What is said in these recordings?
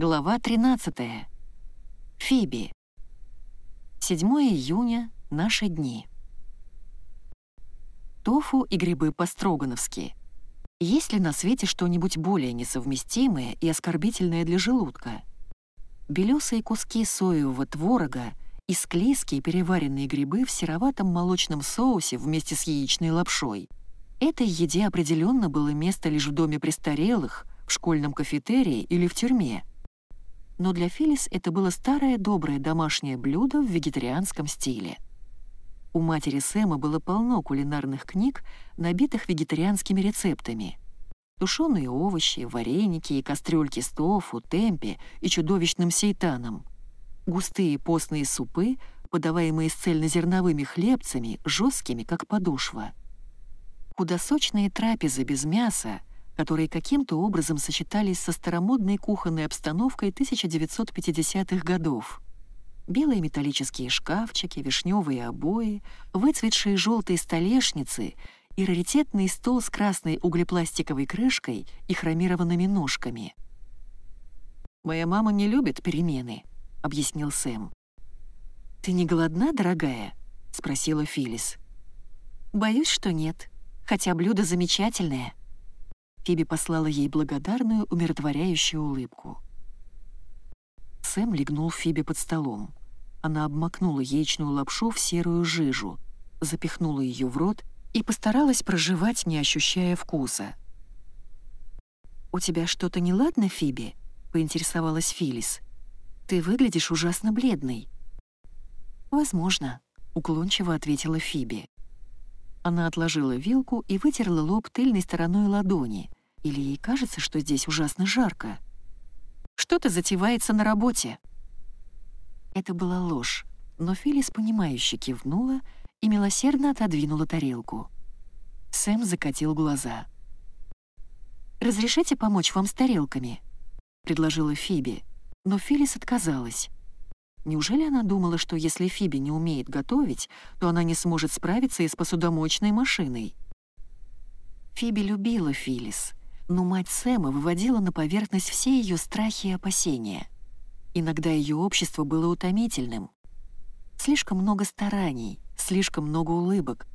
Глава 13. Фиби. 7 июня. Наши дни. Тофу и грибы по-строгановски. Есть ли на свете что-нибудь более несовместимое и оскорбительное для желудка? Белесые куски соевого творога и склизкие переваренные грибы в сероватом молочном соусе вместе с яичной лапшой. Этой еде определенно было место лишь в доме престарелых, в школьном кафетерии или в тюрьме. Но для Филис это было старое доброе домашнее блюдо в вегетарианском стиле. У матери Сэма было полно кулинарных книг, набитых вегетарианскими рецептами. Тушеные овощи, вареники и кастрюльки с тофу, темпе и чудовищным сейтаном. Густые постные супы, подаваемые с цельнозерновыми хлебцами, жесткими, как подошва — Худосочные трапезы без мяса, которые каким-то образом сочетались со старомодной кухонной обстановкой 1950-х годов. Белые металлические шкафчики, вишневые обои, выцветшие желтые столешницы и раритетный стол с красной углепластиковой крышкой и хромированными ножками. «Моя мама не любит перемены», — объяснил Сэм. «Ты не голодна, дорогая?» — спросила Филис. «Боюсь, что нет», хотя блюдо замечательное». Фиби послала ей благодарную, умиротворяющую улыбку. Сэм легнул Фиби под столом. Она обмакнула яичную лапшу в серую жижу, запихнула ее в рот и постаралась проживать, не ощущая вкуса. «У тебя что-то неладно, Фиби?» — поинтересовалась Филис. «Ты выглядишь ужасно бледной». «Возможно», — уклончиво ответила Фиби. Она отложила вилку и вытерла лоб тыльной стороной ладони. Или ей кажется, что здесь ужасно жарко. Что-то затевается на работе. Это была ложь, но Филис, понимающе кивнула и милосердно отодвинула тарелку. Сэм закатил глаза. «Разрешите помочь вам с тарелками?» — предложила Фиби, но Филис отказалась. Неужели она думала, что если Фиби не умеет готовить, то она не сможет справиться и с посудомоечной машиной? Фиби любила Филис, но мать Сэма выводила на поверхность все ее страхи и опасения. Иногда ее общество было утомительным. Слишком много стараний, слишком много улыбок.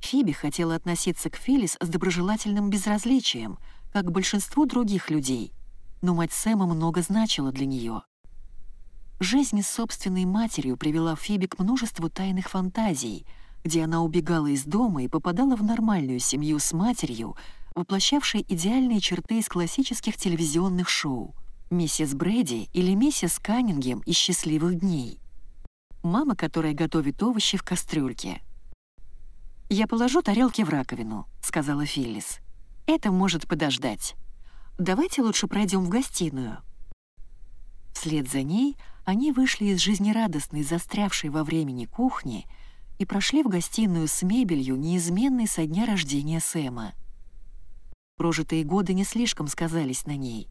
Фиби хотела относиться к Филис с доброжелательным безразличием, как к большинству других людей, но мать Сэма много значила для нее. Жизнь с собственной матерью привела Фиби к множеству тайных фантазий, где она убегала из дома и попадала в нормальную семью с матерью, воплощавшей идеальные черты из классических телевизионных шоу «Миссис Брэди» или «Миссис Каннингем» из «Счастливых дней». Мама, которая готовит овощи в кастрюльке. «Я положу тарелки в раковину», — сказала Филлис. «Это может подождать. Давайте лучше пройдем в гостиную». Вслед за ней они вышли из жизнерадостной, застрявшей во времени кухни и прошли в гостиную с мебелью, неизменной со дня рождения Сэма. Прожитые годы не слишком сказались на ней.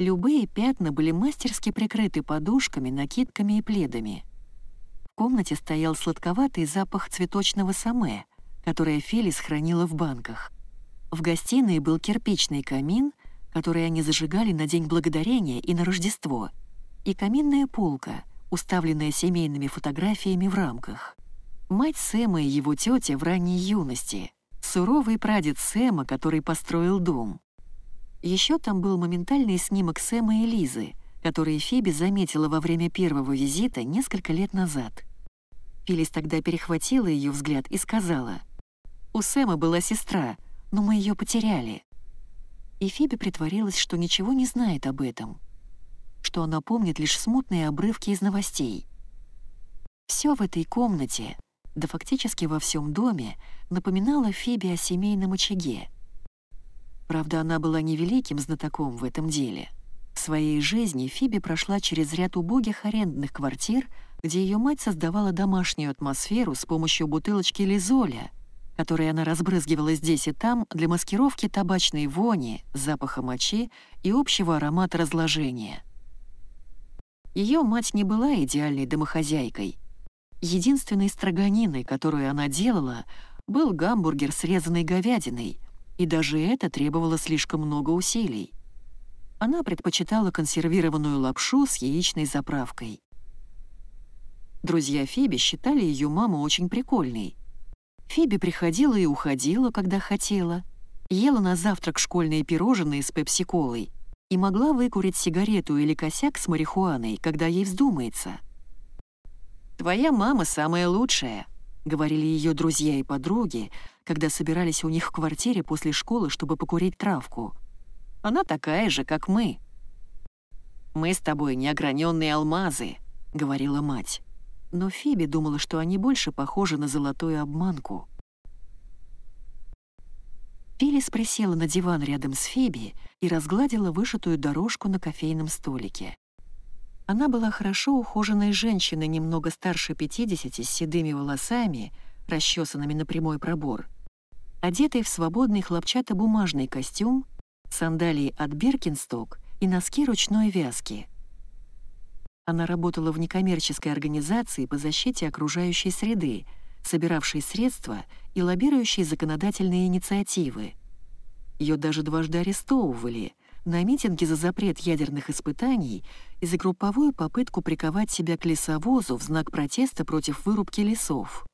Любые пятна были мастерски прикрыты подушками, накидками и пледами. В комнате стоял сладковатый запах цветочного саме, которое Фелис хранила в банках. В гостиной был кирпичный камин, который они зажигали на День Благодарения и на Рождество — и каминная полка, уставленная семейными фотографиями в рамках. Мать Сэма и его тетя в ранней юности, суровый прадед Сэма, который построил дом. Еще там был моментальный снимок Сэма и Лизы, который Фиби заметила во время первого визита несколько лет назад. Филис тогда перехватила ее взгляд и сказала, «У Сэма была сестра, но мы ее потеряли». И Фиби притворилась, что ничего не знает об этом — что она помнит лишь смутные обрывки из новостей. Все в этой комнате, да фактически во всем доме, напоминало Фиби о семейном очаге. Правда, она была невеликим знатоком в этом деле. В своей жизни Фиби прошла через ряд убогих арендных квартир, где ее мать создавала домашнюю атмосферу с помощью бутылочки лизоля, которой она разбрызгивала здесь и там для маскировки табачной вони, запаха мочи и общего аромата разложения. Ее мать не была идеальной домохозяйкой. Единственной строганиной, которую она делала, был гамбургер с резаной говядиной, и даже это требовало слишком много усилий. Она предпочитала консервированную лапшу с яичной заправкой. Друзья Фиби считали ее маму очень прикольной. Фиби приходила и уходила, когда хотела, ела на завтрак школьные пирожные с пепси-колой и могла выкурить сигарету или косяк с марихуаной, когда ей вздумается. «Твоя мама самая лучшая», — говорили ее друзья и подруги, когда собирались у них в квартире после школы, чтобы покурить травку. «Она такая же, как мы». «Мы с тобой неограненные алмазы», — говорила мать. Но Фиби думала, что они больше похожи на золотую обманку. Филис присела на диван рядом с Фиби и разгладила вышитую дорожку на кофейном столике. Она была хорошо ухоженной женщиной, немного старше 50, с седыми волосами, расчесанными на прямой пробор, одетой в свободный хлопчатобумажный костюм, сандалии от Биркинсток и носки ручной вязки. Она работала в некоммерческой организации по защите окружающей среды, собиравшей средства и лоббирующей законодательные инициативы. Ее даже дважды арестовывали — на митинге за запрет ядерных испытаний и за групповую попытку приковать себя к лесовозу в знак протеста против вырубки лесов.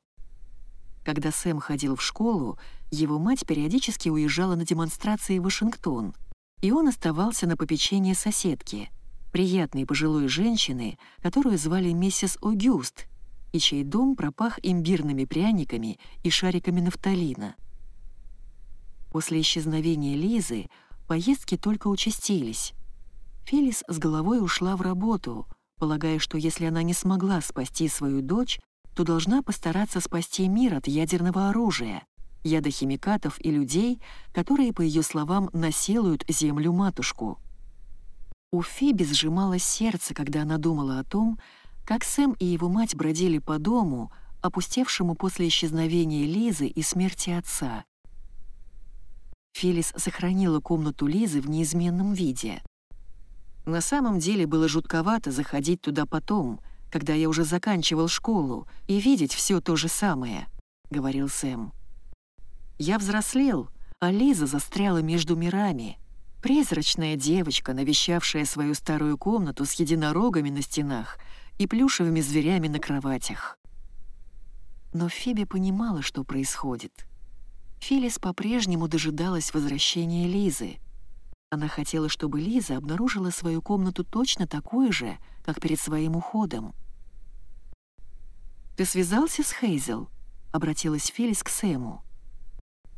Когда Сэм ходил в школу, его мать периодически уезжала на демонстрации в Вашингтон, и он оставался на попечении соседки, приятной пожилой женщины, которую звали миссис Огюст, и чей дом пропах имбирными пряниками и шариками нафталина. После исчезновения Лизы Поездки только участились. Фелис с головой ушла в работу, полагая, что если она не смогла спасти свою дочь, то должна постараться спасти мир от ядерного оружия, ядохимикатов и людей, которые, по ее словам, насилуют землю-матушку. У Фиби сжималось сердце, когда она думала о том, как Сэм и его мать бродили по дому, опустевшему после исчезновения Лизы и смерти отца. Филис сохранила комнату Лизы в неизменном виде. На самом деле было жутковато заходить туда потом, когда я уже заканчивал школу, и видеть все то же самое, — говорил Сэм. Я взрослел, а Лиза застряла между мирами. Призрачная девочка, навещавшая свою старую комнату с единорогами на стенах и плюшевыми зверями на кроватях. Но Фиби понимала, что происходит. Филис по-прежнему дожидалась возвращения Лизы. Она хотела, чтобы Лиза обнаружила свою комнату точно такой же, как перед своим уходом. «Ты связался с Хейзел?» — обратилась Филис к Сэму.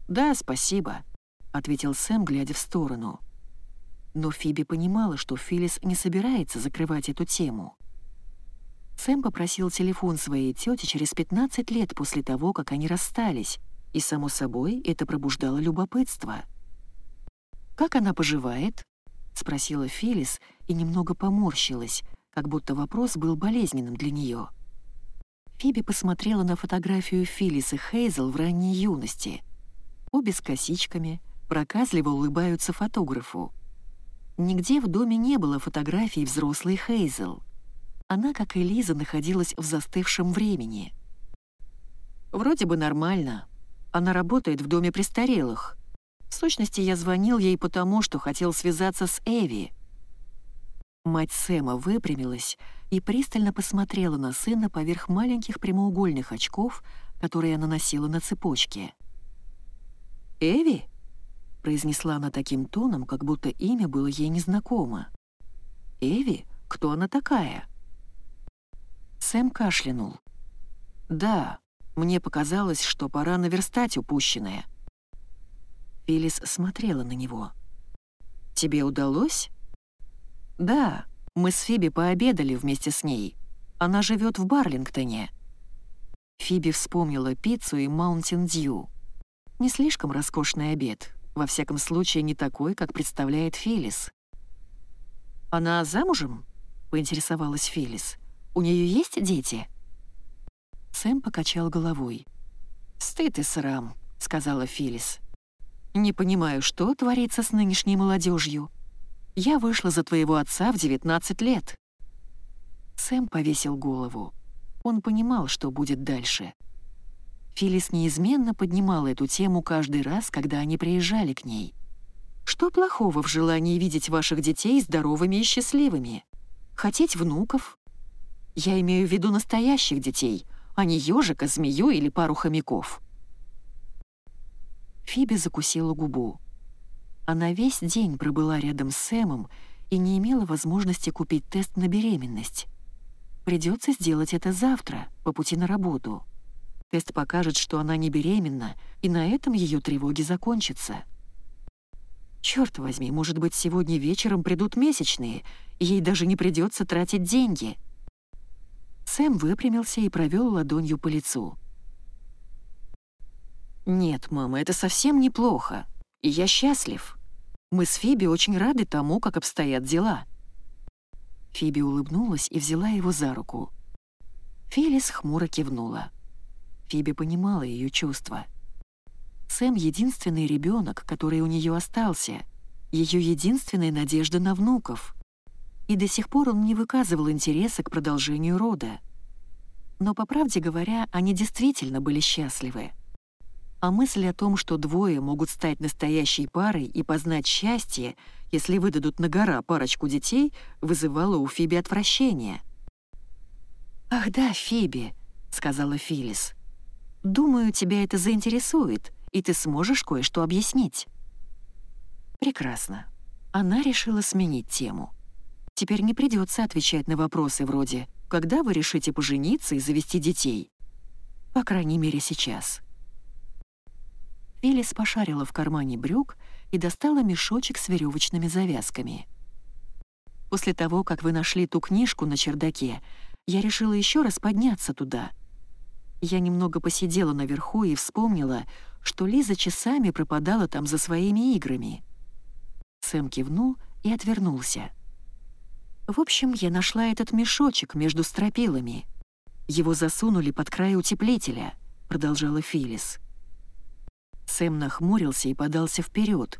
«Да, спасибо», — ответил Сэм, глядя в сторону. Но Фиби понимала, что Филис не собирается закрывать эту тему. Сэм попросил телефон своей тети через 15 лет после того, как они расстались, и, само собой, это пробуждало любопытство. «Как она поживает?» — спросила Фелис и немного поморщилась, как будто вопрос был болезненным для нее. Фиби посмотрела на фотографию Филлис и Хейзел в ранней юности. Обе с косичками, проказливо улыбаются фотографу. Нигде в доме не было фотографий взрослой Хейзел. Она, как и Лиза, находилась в застывшем времени. «Вроде бы нормально», она работает в доме престарелых. В сущности, я звонил ей потому, что хотел связаться с Эви. Мать Сэма выпрямилась и пристально посмотрела на сына поверх маленьких прямоугольных очков, которые она носила на цепочке. «Эви?» — произнесла она таким тоном, как будто имя было ей незнакомо. «Эви? Кто она такая?» Сэм кашлянул. «Да, мне показалось, что пора наверстать упущенное. Филис смотрела на него. «Тебе удалось?» «Да, мы с Фиби пообедали вместе с ней. Она живет в Барлингтоне». Фиби вспомнила пиццу и Mountain Dew. Не слишком роскошный обед, во всяком случае не такой, как представляет Филис. «Она замужем?» — поинтересовалась Филис. «У нее есть дети?» Сэм покачал головой. «Стыд и срам», — сказала Филис. «Не понимаю, что творится с нынешней молодежью. Я вышла за твоего отца в 19 лет». Сэм повесил голову. Он понимал, что будет дальше. Филис неизменно поднимала эту тему каждый раз, когда они приезжали к ней. Что плохого в желании видеть ваших детей здоровыми и счастливыми? Хотеть внуков? Я имею в виду настоящих детей, а не ежика, змею или пару хомяков. Фиби закусила губу. Она весь день пробыла рядом с Сэмом и не имела возможности купить тест на беременность. Придется сделать это завтра, по пути на работу. Тест покажет, что она не беременна, и на этом ее тревоги закончатся. Черт возьми, может быть, сегодня вечером придут месячные, и ей даже не придется тратить деньги. Сэм выпрямился и провел ладонью по лицу. «Нет, мама, это совсем неплохо, и я счастлив. Мы с Фиби очень рады тому, как обстоят дела». Фиби улыбнулась и взяла его за руку. Филис хмуро кивнула. Фиби понимала ее чувства. Сэм — единственный ребенок, который у нее остался, ее единственная надежда на внуков. И до сих пор он не выказывал интереса к продолжению рода. Но, по правде говоря, они действительно были счастливы. А мысль о том, что двое могут стать настоящей парой и познать счастье, если выдадут на гора парочку детей, вызывала у Фиби отвращение. «Ах да, Фиби», — сказала Филис. «Думаю, тебя это заинтересует, и ты сможешь кое-что объяснить». Прекрасно. Она решила сменить тему. Теперь не придется отвечать на вопросы вроде «Когда вы решите пожениться и завести детей?» По крайней мере, сейчас. Филис пошарила в кармане брюк и достала мешочек с веревочными завязками. После того, как вы нашли ту книжку на чердаке, я решила еще раз подняться туда. Я немного посидела наверху и вспомнила, что Лиза часами пропадала там за своими играми. Сэм кивнул и отвернулся. В общем, я нашла этот мешочек между стропилами. Его засунули под край утеплителя, продолжала Филис. Сэм нахмурился и подался вперед,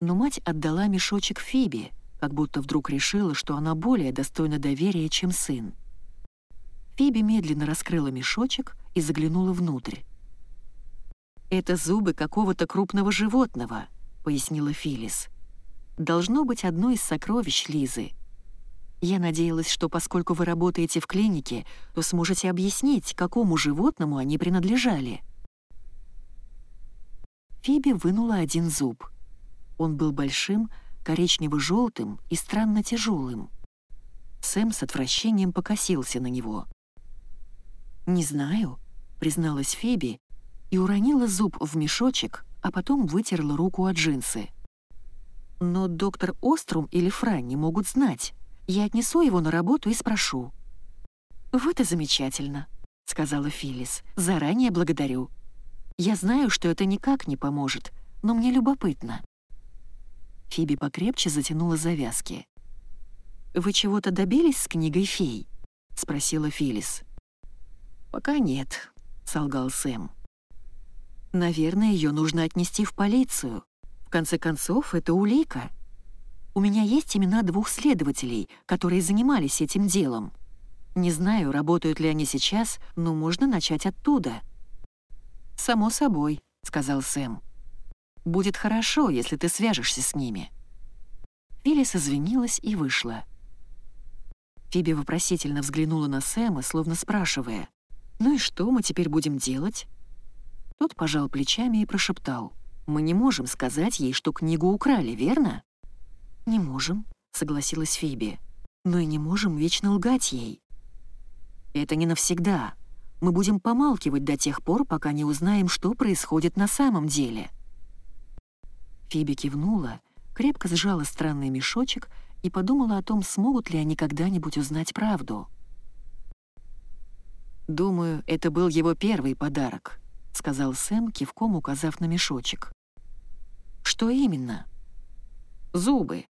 но мать отдала мешочек Фиби, как будто вдруг решила, что она более достойна доверия, чем сын. Фиби медленно раскрыла мешочек и заглянула внутрь. «Это зубы какого-то крупного животного», — пояснила Филис. «Должно быть одно из сокровищ Лизы. Я надеялась, что поскольку вы работаете в клинике, то сможете объяснить, какому животному они принадлежали». Фиби вынула один зуб. Он был большим, коричнево-желтым и странно тяжелым. Сэм с отвращением покосился на него. «Не знаю», — призналась Фиби и уронила зуб в мешочек, а потом вытерла руку от джинсы. «Но доктор Острум или Франни могут знать. Я отнесу его на работу и спрошу». «Вот и замечательно», — сказала Филлис. «Заранее благодарю. Я знаю, что это никак не поможет, но мне любопытно». Фиби покрепче затянула завязки. «Вы чего-то добились с книгой фей?» — спросила Филлис. «Пока нет», — солгал Сэм. Наверное, ее нужно отнести в полицию. В конце концов, это улика. У меня есть имена двух следователей, которые занимались этим делом. Не знаю, работают ли они сейчас, но можно начать оттуда. «Само собой», — сказал Сэм. «Будет хорошо, если ты свяжешься с ними». Филлис извинилась и вышла. Фиби вопросительно взглянула на Сэма, словно спрашивая, «Ну и что мы теперь будем делать?» Тот пожал плечами и прошептал. «Мы не можем сказать ей, что книгу украли, верно?» «Не можем», — согласилась Фиби. «Но и не можем вечно лгать ей». «Это не навсегда. Мы будем помалкивать до тех пор, пока не узнаем, что происходит на самом деле». Фиби кивнула, крепко сжала странный мешочек и подумала о том, смогут ли они когда-нибудь узнать правду. «Думаю, это был его первый подарок», — сказал Сэм, кивком указав на мешочек. «Что именно?» «Зубы».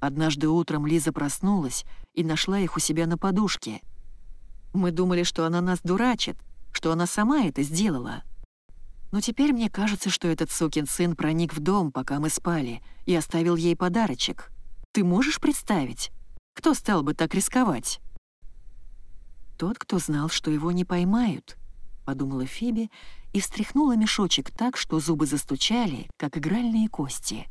Однажды утром Лиза проснулась и нашла их у себя на подушке. Мы думали, что она нас дурачит, что она сама это сделала. Но теперь мне кажется, что этот сукин сын проник в дом, пока мы спали, и оставил ей подарочек. Ты можешь представить? Кто стал бы так рисковать?» «Тот, кто знал, что его не поймают», — подумала Фиби и встряхнула мешочек так, что зубы застучали, как игральные кости.